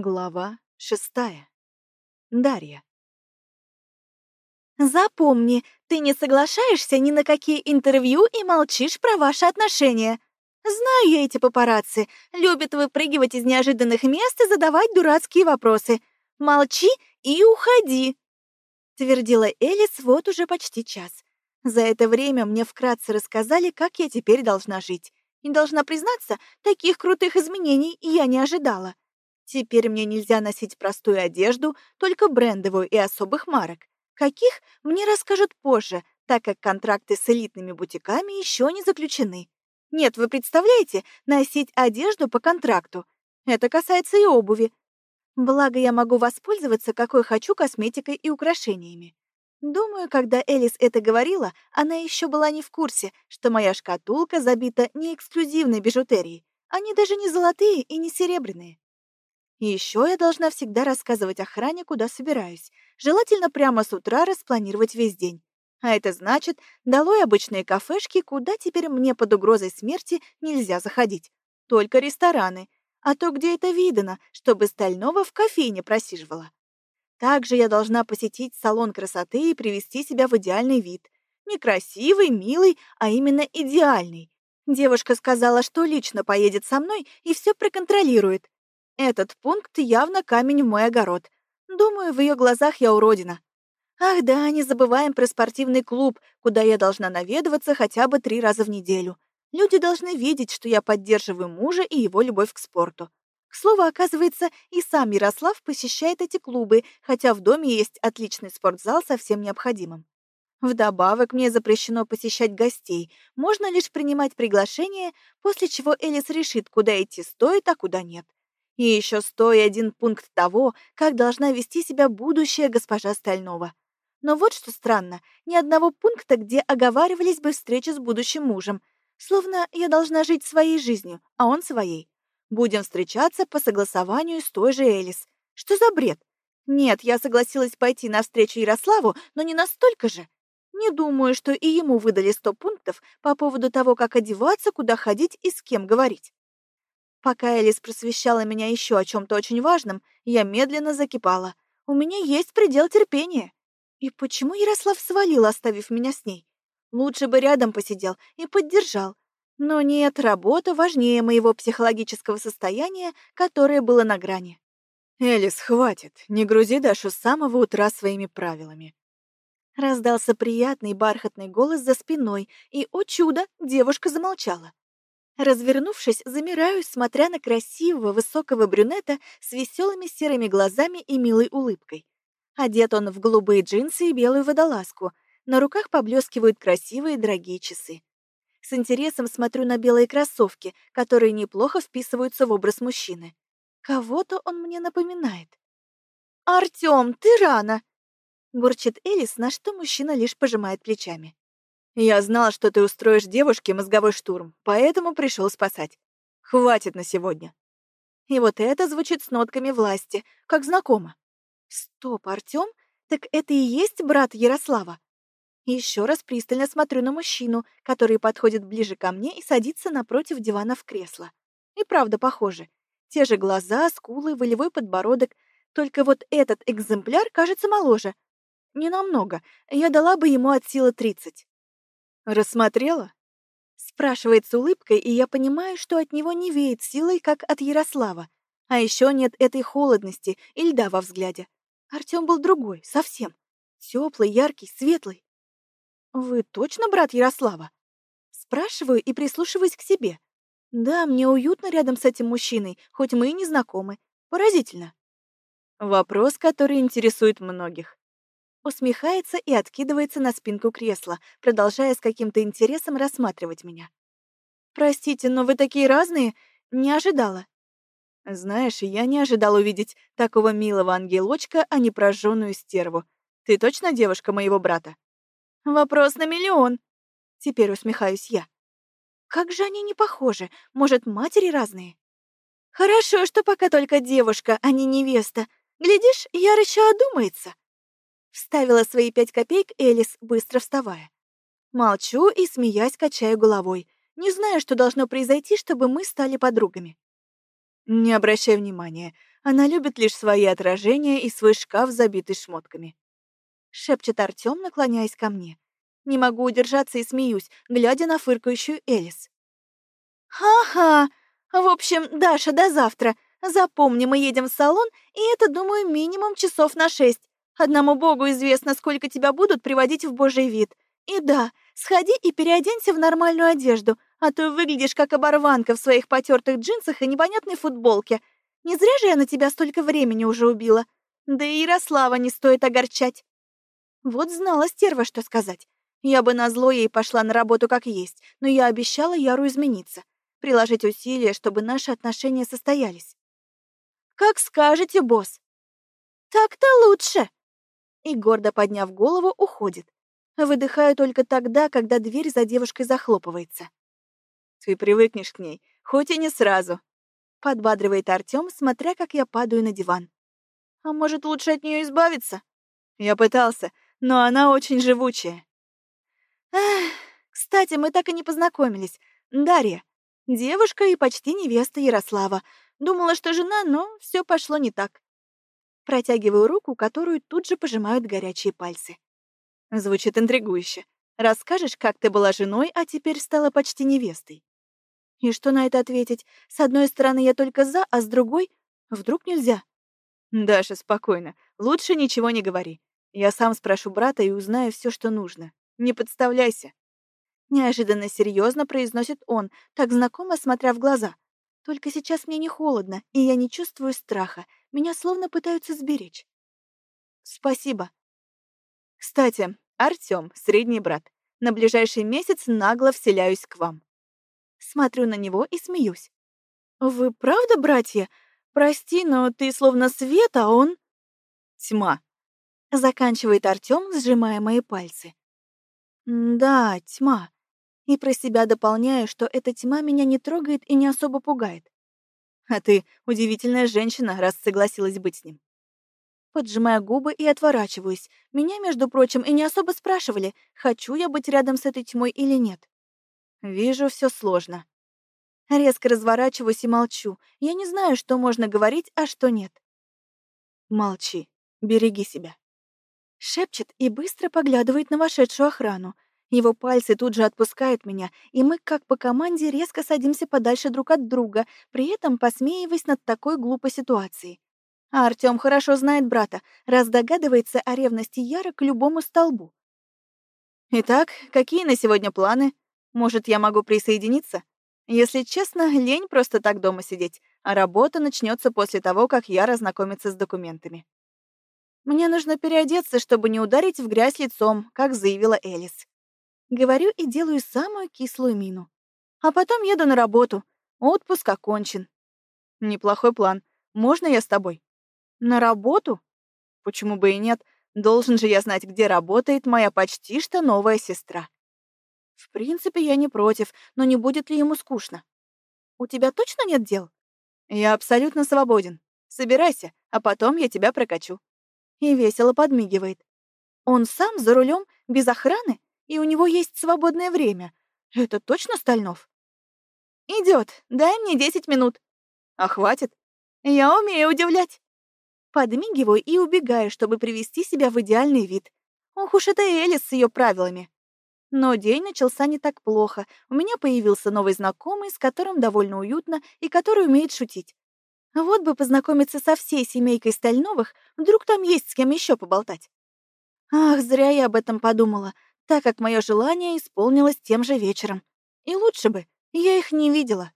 Глава шестая. Дарья. Запомни, ты не соглашаешься ни на какие интервью и молчишь про ваши отношения. Знаю я эти папарацци, любят выпрыгивать из неожиданных мест и задавать дурацкие вопросы. Молчи и уходи, твердила Элис вот уже почти час. За это время мне вкратце рассказали, как я теперь должна жить. И должна признаться, таких крутых изменений я не ожидала. Теперь мне нельзя носить простую одежду, только брендовую и особых марок. Каких, мне расскажут позже, так как контракты с элитными бутиками еще не заключены. Нет, вы представляете, носить одежду по контракту. Это касается и обуви. Благо, я могу воспользоваться какой хочу косметикой и украшениями. Думаю, когда Элис это говорила, она еще была не в курсе, что моя шкатулка забита не эксклюзивной бижутерией. Они даже не золотые и не серебряные. И еще я должна всегда рассказывать охране, куда собираюсь. Желательно прямо с утра распланировать весь день. А это значит, долой обычные кафешки, куда теперь мне под угрозой смерти нельзя заходить. Только рестораны. А то где это видано, чтобы Стального в кофейне просиживала. Также я должна посетить салон красоты и привести себя в идеальный вид. Не красивый, милый, а именно идеальный. Девушка сказала, что лично поедет со мной и все проконтролирует. Этот пункт явно камень в мой огород. Думаю, в ее глазах я уродина. Ах да, не забываем про спортивный клуб, куда я должна наведываться хотя бы три раза в неделю. Люди должны видеть, что я поддерживаю мужа и его любовь к спорту. К слову, оказывается, и сам Ярослав посещает эти клубы, хотя в доме есть отличный спортзал со всем необходимым. Вдобавок, мне запрещено посещать гостей, можно лишь принимать приглашения, после чего Элис решит, куда идти стоит, а куда нет. И еще сто и один пункт того, как должна вести себя будущая госпожа Стального. Но вот что странно, ни одного пункта, где оговаривались бы встречи с будущим мужем. Словно я должна жить своей жизнью, а он своей. Будем встречаться по согласованию с той же Элис. Что за бред? Нет, я согласилась пойти на встречу Ярославу, но не настолько же. Не думаю, что и ему выдали сто пунктов по поводу того, как одеваться, куда ходить и с кем говорить. Пока Элис просвещала меня еще о чем-то очень важном, я медленно закипала. У меня есть предел терпения. И почему Ярослав свалил, оставив меня с ней? Лучше бы рядом посидел и поддержал. Но нет, работа важнее моего психологического состояния, которое было на грани. «Элис, хватит, не грузи Дашу с самого утра своими правилами». Раздался приятный бархатный голос за спиной, и, о чудо, девушка замолчала. Развернувшись, замираю, смотря на красивого высокого брюнета с веселыми серыми глазами и милой улыбкой. Одет он в голубые джинсы и белую водолазку. На руках поблескивают красивые дорогие часы. С интересом смотрю на белые кроссовки, которые неплохо вписываются в образ мужчины. Кого-то он мне напоминает. «Артём, ты рано!» — бурчит Элис, на что мужчина лишь пожимает плечами. Я знал, что ты устроишь девушке мозговой штурм, поэтому пришел спасать. Хватит на сегодня. И вот это звучит с нотками власти, как знакомо. Стоп, Артём, так это и есть брат Ярослава? Еще раз пристально смотрю на мужчину, который подходит ближе ко мне и садится напротив дивана в кресло. И правда похоже. Те же глаза, скулы, волевой подбородок. Только вот этот экземпляр кажется моложе. Не намного. Я дала бы ему от силы тридцать. «Рассмотрела?» Спрашивает с улыбкой, и я понимаю, что от него не веет силой, как от Ярослава. А еще нет этой холодности и льда во взгляде. Артем был другой, совсем. Теплый, яркий, светлый. «Вы точно брат Ярослава?» Спрашиваю и прислушиваюсь к себе. Да, мне уютно рядом с этим мужчиной, хоть мы и не знакомы. Поразительно. Вопрос, который интересует многих усмехается и откидывается на спинку кресла, продолжая с каким-то интересом рассматривать меня. «Простите, но вы такие разные. Не ожидала». «Знаешь, я не ожидал увидеть такого милого ангелочка, а не прожженную стерву. Ты точно девушка моего брата?» «Вопрос на миллион!» Теперь усмехаюсь я. «Как же они не похожи? Может, матери разные?» «Хорошо, что пока только девушка, а не невеста. Глядишь, Яр еще одумается». Вставила свои пять копеек Элис, быстро вставая. Молчу и, смеясь, качаю головой. Не знаю, что должно произойти, чтобы мы стали подругами. Не обращай внимания. Она любит лишь свои отражения и свой шкаф, забитый шмотками. Шепчет Артём, наклоняясь ко мне. Не могу удержаться и смеюсь, глядя на фыркающую Элис. «Ха-ха! В общем, Даша, до завтра. Запомни, мы едем в салон, и это, думаю, минимум часов на шесть. Одному богу известно, сколько тебя будут приводить в божий вид. И да, сходи и переоденься в нормальную одежду, а то выглядишь как оборванка в своих потертых джинсах и непонятной футболке. Не зря же я на тебя столько времени уже убила. Да и Ярослава не стоит огорчать. Вот знала стерва, что сказать. Я бы назло ей пошла на работу как есть, но я обещала Яру измениться, приложить усилия, чтобы наши отношения состоялись. «Как скажете, босс!» «Так-то лучше!» И, гордо подняв голову, уходит. Выдыхаю только тогда, когда дверь за девушкой захлопывается. «Ты привыкнешь к ней, хоть и не сразу», — подбадривает Артём, смотря, как я падаю на диван. «А может, лучше от нее избавиться?» «Я пытался, но она очень живучая». Эх, кстати, мы так и не познакомились. Дарья. Девушка и почти невеста Ярослава. Думала, что жена, но все пошло не так. Протягиваю руку, которую тут же пожимают горячие пальцы. Звучит интригующе. Расскажешь, как ты была женой, а теперь стала почти невестой? И что на это ответить? С одной стороны, я только за, а с другой — вдруг нельзя? Даша, спокойно. Лучше ничего не говори. Я сам спрошу брата и узнаю все, что нужно. Не подставляйся. Неожиданно серьезно произносит он, так знакомо смотря в глаза. Только сейчас мне не холодно, и я не чувствую страха. Меня словно пытаются сберечь. Спасибо. Кстати, Артём, средний брат, на ближайший месяц нагло вселяюсь к вам. Смотрю на него и смеюсь. Вы правда братья? Прости, но ты словно свет, а он... Тьма. Заканчивает Артём, сжимая мои пальцы. Да, тьма. И про себя дополняю, что эта тьма меня не трогает и не особо пугает. А ты удивительная женщина, раз согласилась быть с ним. Поджимая губы и отворачиваюсь. Меня, между прочим, и не особо спрашивали, хочу я быть рядом с этой тьмой или нет. Вижу, все сложно. Резко разворачиваюсь и молчу. Я не знаю, что можно говорить, а что нет. Молчи. Береги себя. Шепчет и быстро поглядывает на вошедшую охрану. Его пальцы тут же отпускают меня, и мы, как по команде, резко садимся подальше друг от друга, при этом посмеиваясь над такой глупой ситуацией. А Артём хорошо знает брата, раз догадывается о ревности Яра к любому столбу. «Итак, какие на сегодня планы? Может, я могу присоединиться? Если честно, лень просто так дома сидеть, а работа начнется после того, как я разнакомится с документами». Мне нужно переодеться, чтобы не ударить в грязь лицом, как заявила Элис. Говорю и делаю самую кислую мину. А потом еду на работу. Отпуск окончен. Неплохой план. Можно я с тобой? На работу? Почему бы и нет? Должен же я знать, где работает моя почти что новая сестра. В принципе, я не против, но не будет ли ему скучно? У тебя точно нет дел? Я абсолютно свободен. Собирайся, а потом я тебя прокачу и весело подмигивает. Он сам за рулем, без охраны, и у него есть свободное время. Это точно Стальнов? Идет, дай мне десять минут. А хватит? Я умею удивлять. Подмигиваю и убегаю, чтобы привести себя в идеальный вид. Ох уж это Элис с ее правилами. Но день начался не так плохо. У меня появился новый знакомый, с которым довольно уютно и который умеет шутить. Вот бы познакомиться со всей семейкой Стальновых, вдруг там есть с кем еще поболтать. Ах, зря я об этом подумала, так как мое желание исполнилось тем же вечером. И лучше бы, я их не видела.